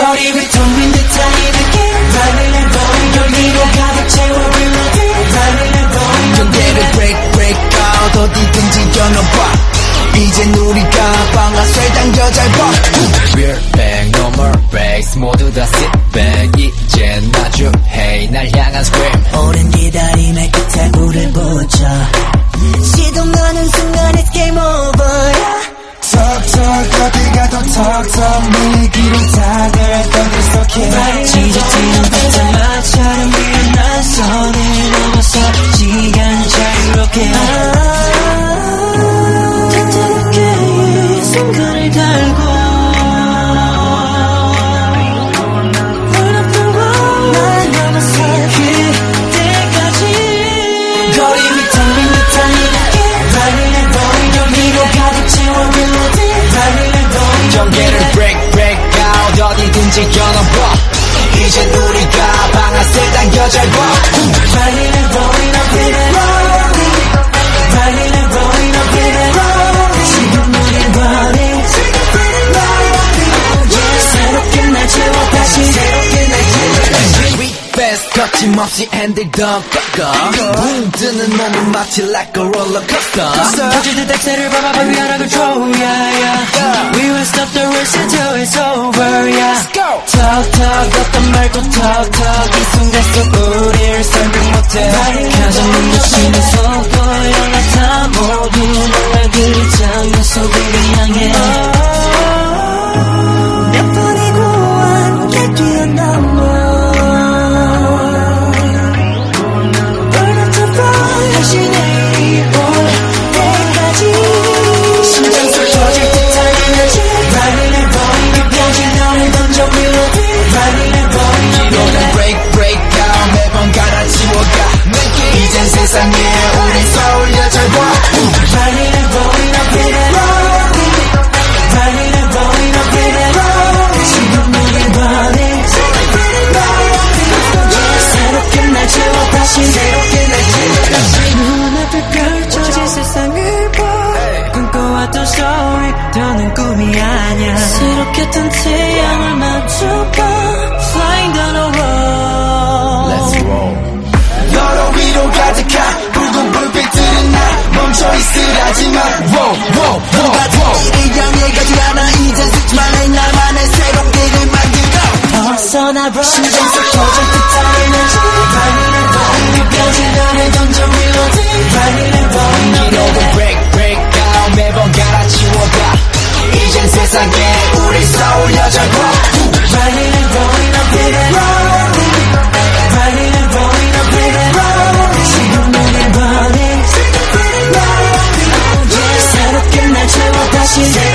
거리 위 텅빈 듯한 이 느낌 Running and going 열기로 가득 채워 reloading Running and going 경계를 break break out 어디든지 겨눠봐 이젠 우리가 방아쇠 당겨 잘 봐. We're back, no more breaks 모두 다 sit back 이젠 마주해 날 향한 scream 오랜 기다림의 끝에 불을 붙여 시동하는 순간 it's game over 턱턱 어디 가도 턱턱 네 길은 다들 속해 지저지는 뱉어마처럼 일어난 손을 넘어서 시간 자유롭게 택택하게 이 순간을 달 어디든지 겨눠봐 이젠 우리가 방아쇠 당겨 잘 봐. Running and rolling up in it Running and rolling up in it 지금 우린 running 새롭게 날 채워 다시 We fast 거침없이 핸들 더 꺾어 붕 뜨는 몸은 마치 like a roller coaster 터지듯 엑셀을 밟아봐 위아락을 줘 yeah, yeah. We 말도 talk talk 이 순간 속 우릴 설명 못해. 가장 눈부시는 속도 연락한 모든 노래들이 장면 속을 새롭게 뜬 태양을 맞춰봐 Flying down the road Let's roll 너로 위로 가득한 붉은 불빛들은 날 멈춰 있으라지만 wow wow wow wow 이리 향해 가지 않아 이젠 스치만 해 나만의 새로운 길을 만들어 벗어나 bro 심장 속 터질 듯한 에너지 Running and rolling 끝까지 나를 던져 reloading Running and rolling 우